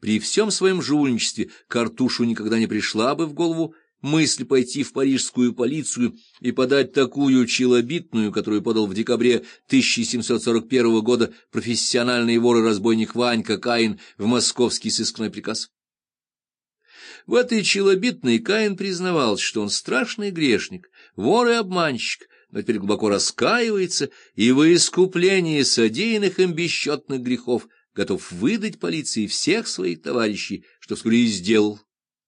При всем своем жульничестве Картушу никогда не пришла бы в голову мысль пойти в парижскую полицию и подать такую челобитную, которую подал в декабре 1741 года профессиональный вор и разбойник Ванька Каин в московский сыскной приказ. В этой челобитной Каин признавался, что он страшный грешник, вор и обманщик, но теперь глубоко раскаивается и во искуплении содеянных им бесчетных грехов готов выдать полиции всех своих товарищей, что вскоре и сделал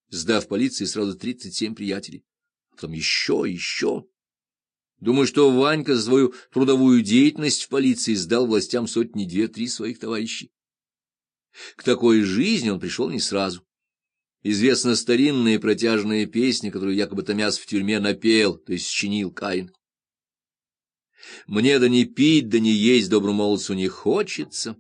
сдав полиции сразу тридцать семь приятелей. А потом еще, еще. Думаю, что Ванька за свою трудовую деятельность в полиции сдал властям сотни две-три своих товарищей. К такой жизни он пришел не сразу. Известна старинная протяжная песня, которую якобы Томяс в тюрьме напел, то есть счинил Каин. «Мне да не пить, да не есть добру молодцу не хочется.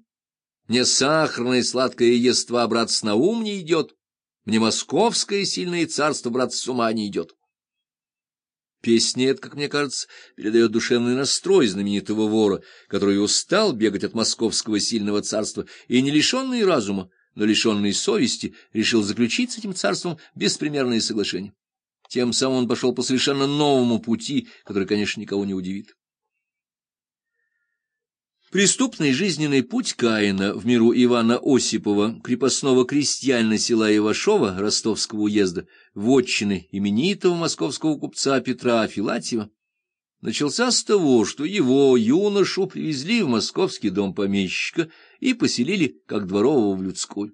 Мне сахарное сладкое ества, брат, с на ум не идет. Мне московское сильное царство, брат, с ума не идет. Песня эта, как мне кажется, передает душевный настрой знаменитого вора, который устал бегать от московского сильного царства и, не лишенный разума, но лишенный совести, решил заключить с этим царством беспримерные соглашения. Тем самым он пошел по совершенно новому пути, который, конечно, никого не удивит. Преступный жизненный путь Каина в миру Ивана Осипова, крепостного крестьянина села Ивашова Ростовского уезда, вотчины именитого московского купца Петра Афилатьева, начался с того, что его, юношу, привезли в московский дом помещика и поселили как дворового в людской.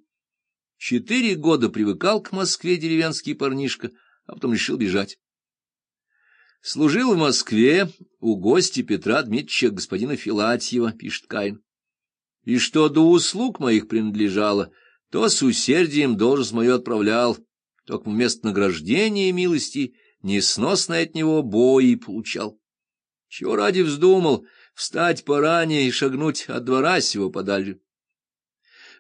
Четыре года привыкал к Москве деревенский парнишка, а потом решил бежать. Служил в Москве у гостя Петра Дмитриевича господина Филатьева, пишет Каин. И что до услуг моих принадлежало, то с усердием должность мою отправлял, только вместо награждения милости несносное от него бои получал. Чего ради вздумал встать поранее и шагнуть от двора сего подалью.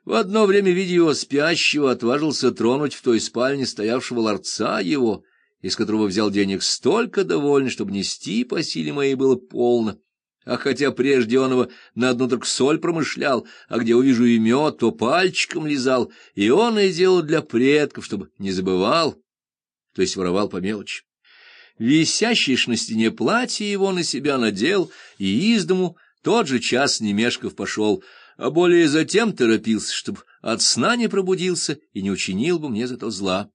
В одно время, видя его спящего, отважился тронуть в той спальне стоявшего ларца его — из которого взял денег столько довольно, чтобы нести по силе моей было полно. А хотя прежде он его на одну только соль промышлял, а где увижу и мед, то пальчиком лизал, и он и делал для предков, чтобы не забывал, то есть воровал по мелочи. Висящий на стене платье его на себя надел, и из дому тот же час немешков пошел, а более затем торопился, чтобы от сна не пробудился и не учинил бы мне зато зла.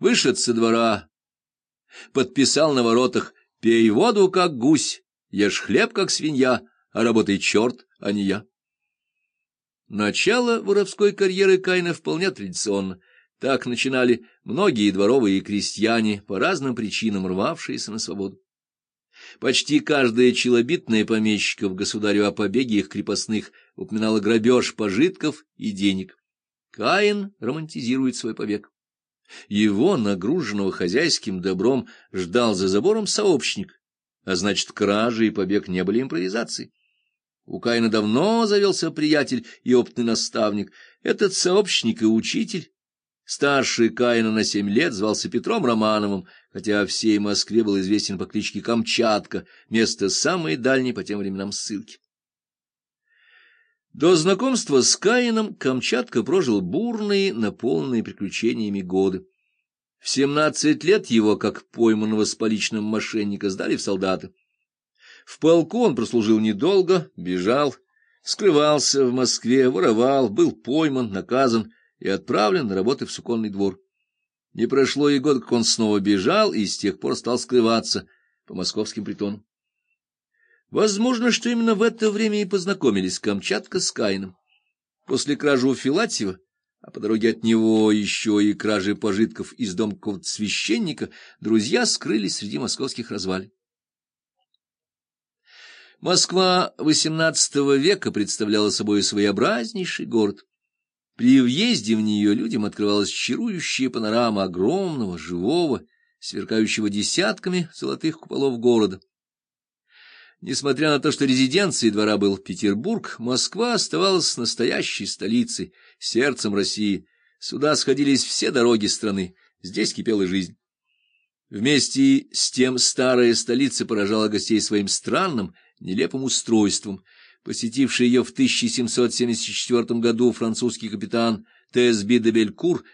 Вышед со двора, подписал на воротах «Пей воду, как гусь, ешь хлеб, как свинья, а работай черт, а не я». Начало воровской карьеры Кайна вполне традиционно. Так начинали многие дворовые крестьяне, по разным причинам рвавшиеся на свободу. Почти каждая челобитная помещиков государю о побеге их крепостных упоминала грабеж пожитков и денег. Каин романтизирует свой побег. Его, нагруженного хозяйским добром, ждал за забором сообщник, а значит, кражи и побег не были импровизацией. У Каина давно завелся приятель и опытный наставник. Этот сообщник и учитель, старший Каина на семь лет, звался Петром Романовым, хотя всей Москве был известен по кличке Камчатка, место самое дальнее по тем временам ссылки. До знакомства с Каином Камчатка прожил бурные, наполненные приключениями годы. В семнадцать лет его, как пойманного с поличным мошенника, сдали в солдаты. В полку он прослужил недолго, бежал, скрывался в Москве, воровал, был пойман, наказан и отправлен на работы в суконный двор. Не прошло и год, как он снова бежал, и с тех пор стал скрываться по московским притонам. Возможно, что именно в это время и познакомились Камчатка с Каином. После кражи у Филатьева, а по дороге от него еще и кражи пожитков из дома священника, друзья скрылись среди московских развалин. Москва XVIII века представляла собой своеобразнейший город. При въезде в нее людям открывалась чарующая панорама огромного, живого, сверкающего десятками золотых куполов города. Несмотря на то, что резиденцией двора был Петербург, Москва оставалась настоящей столицей, сердцем России. Сюда сходились все дороги страны, здесь кипела жизнь. Вместе с тем старая столица поражала гостей своим странным, нелепым устройством. Посетивший ее в 1774 году французский капитан Тесби де Белькур